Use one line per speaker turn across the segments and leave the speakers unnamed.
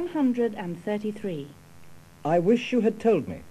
133.
I wish you had told me.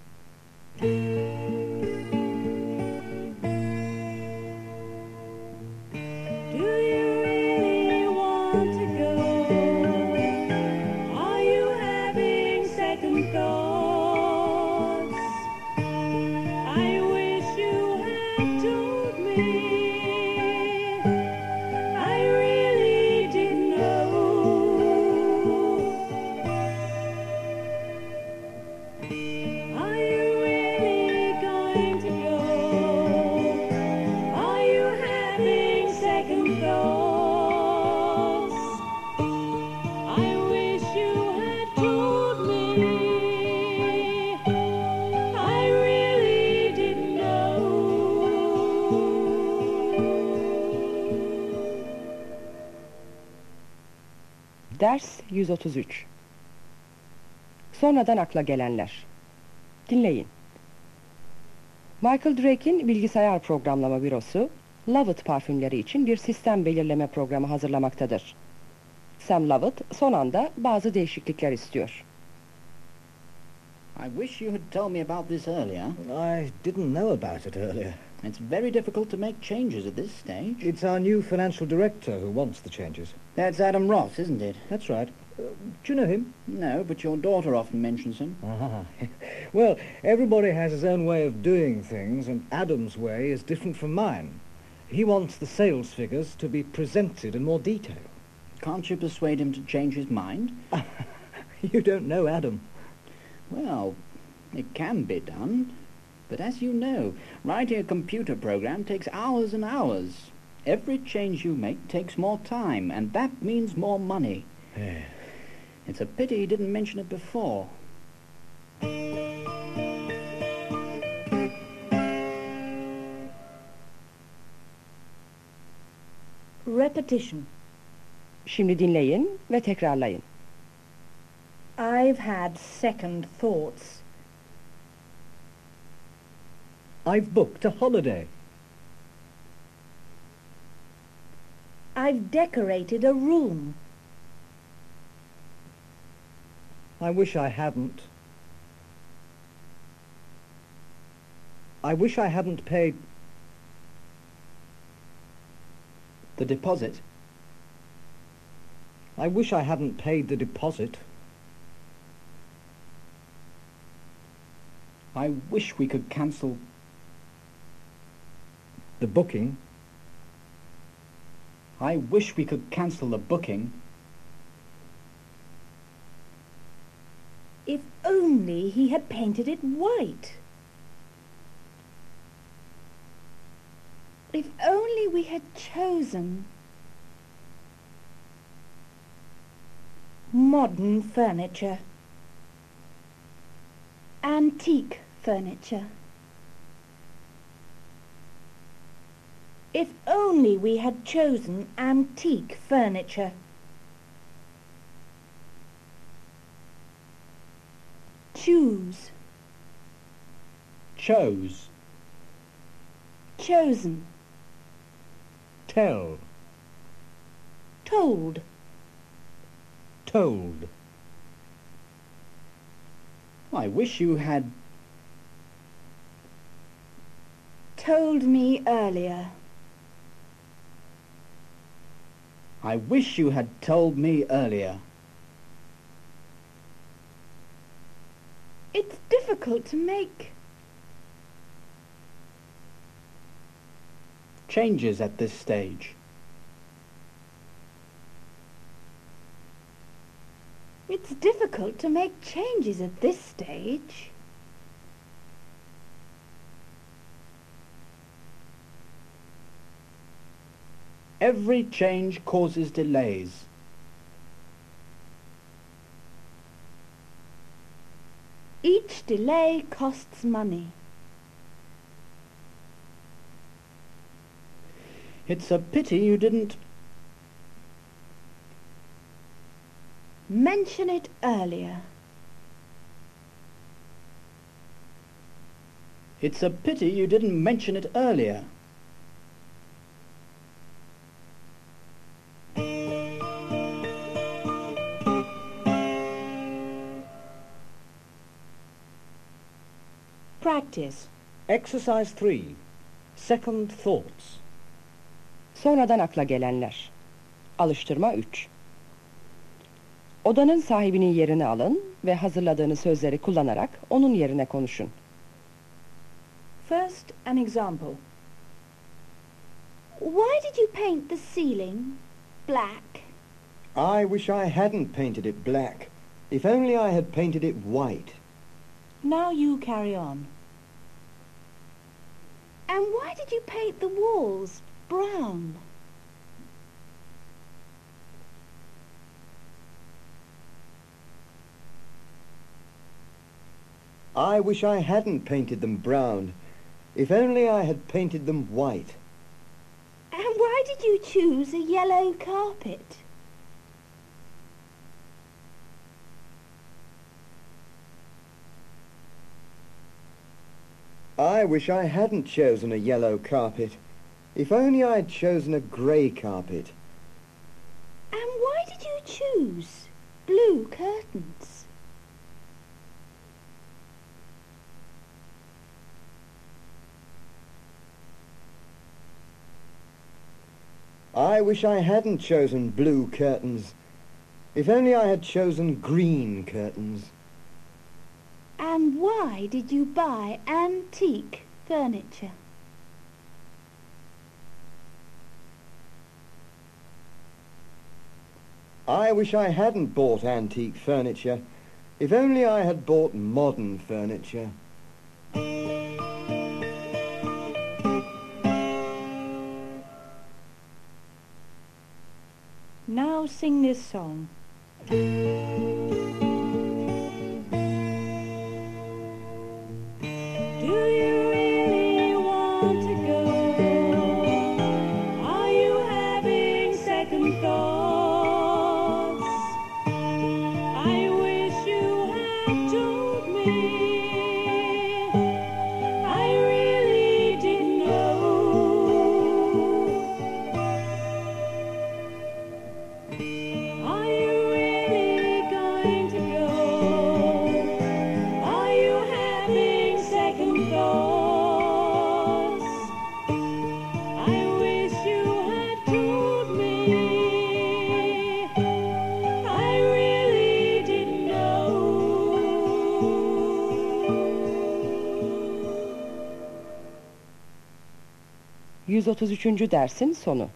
133 Sonradan akla gelenler Dinleyin. Michael Drake'in bilgisayar programlama bürosu, Lovett parfümleri için bir sistem belirleme programı hazırlamaktadır. Sam Lovett son anda bazı değişiklikler istiyor.
I wish you had told me about this earlier.
I didn't know about it earlier.
It's very difficult to make changes at this stage.
It's our new financial director who wants the changes.
That's Adam Ross, isn't it?
That's right. Uh, do you know him?
No, but your daughter often mentions him.
Ah. well, everybody has his own way of doing things, and Adam's way is different from mine. He wants the sales figures to be presented in more detail.
Can't you persuade him to change his mind?
You don't know Adam.
Well, it can be done. But as you know, writing a computer program takes hours and hours. Every change you make takes more time, and that means more money. It's a pity he didn't mention it before.
Repetition.
Şimdi dinleyin ve tekrarlayın.
I've had second thoughts.
I've booked a holiday.
I've decorated a room.
I wish I hadn't. I wish I hadn't paid...
The deposit.
I wish I hadn't paid the deposit.
I wish we could cancel.
The booking.
I wish we could cancel the booking.
If only he had painted it white. If only we had chosen modern furniture, antique furniture. If only we had chosen antique furniture. Choose,
Chose.
chosen,
Tell.
told,
Told.
I wish you had.
told me earlier.
I wish you had told me earlier.
It's difficult to make.
Changes at this stage.
It's difficult to make changes at this stage.
Every change causes delays.
Each delay costs money.
It's a pity you didn't.
Mention it earlier.
It's a pity you didn't mention it earlier.
Practice.
Exercise 3. Second thoughts.
Sonradan akla gelenler. Alıştırma 3. Odanın sahibinin yerini alın ve hazırladığınız sözleri kullanarak onun yerine konuşun.
First, an example.
Why did you paint the ceiling black?
I wish I hadn't painted it black. If only I had painted it white.
Now you carry on.
And why did you paint the walls brown?
I wish I hadn't painted them brown. If only I had painted them white.
And why did you choose a yellow carpet?
I wish I hadn't chosen a yellow carpet. If only I had chosen a grey carpet.
And why did you choose blue curtains?
I wish I hadn't chosen blue curtains. If only I had chosen green curtains.
And why did you buy antique furniture?
I wish I hadn't bought antique furniture. If only I had bought modern furniture.
Now sing this song.
133. dersin sonu.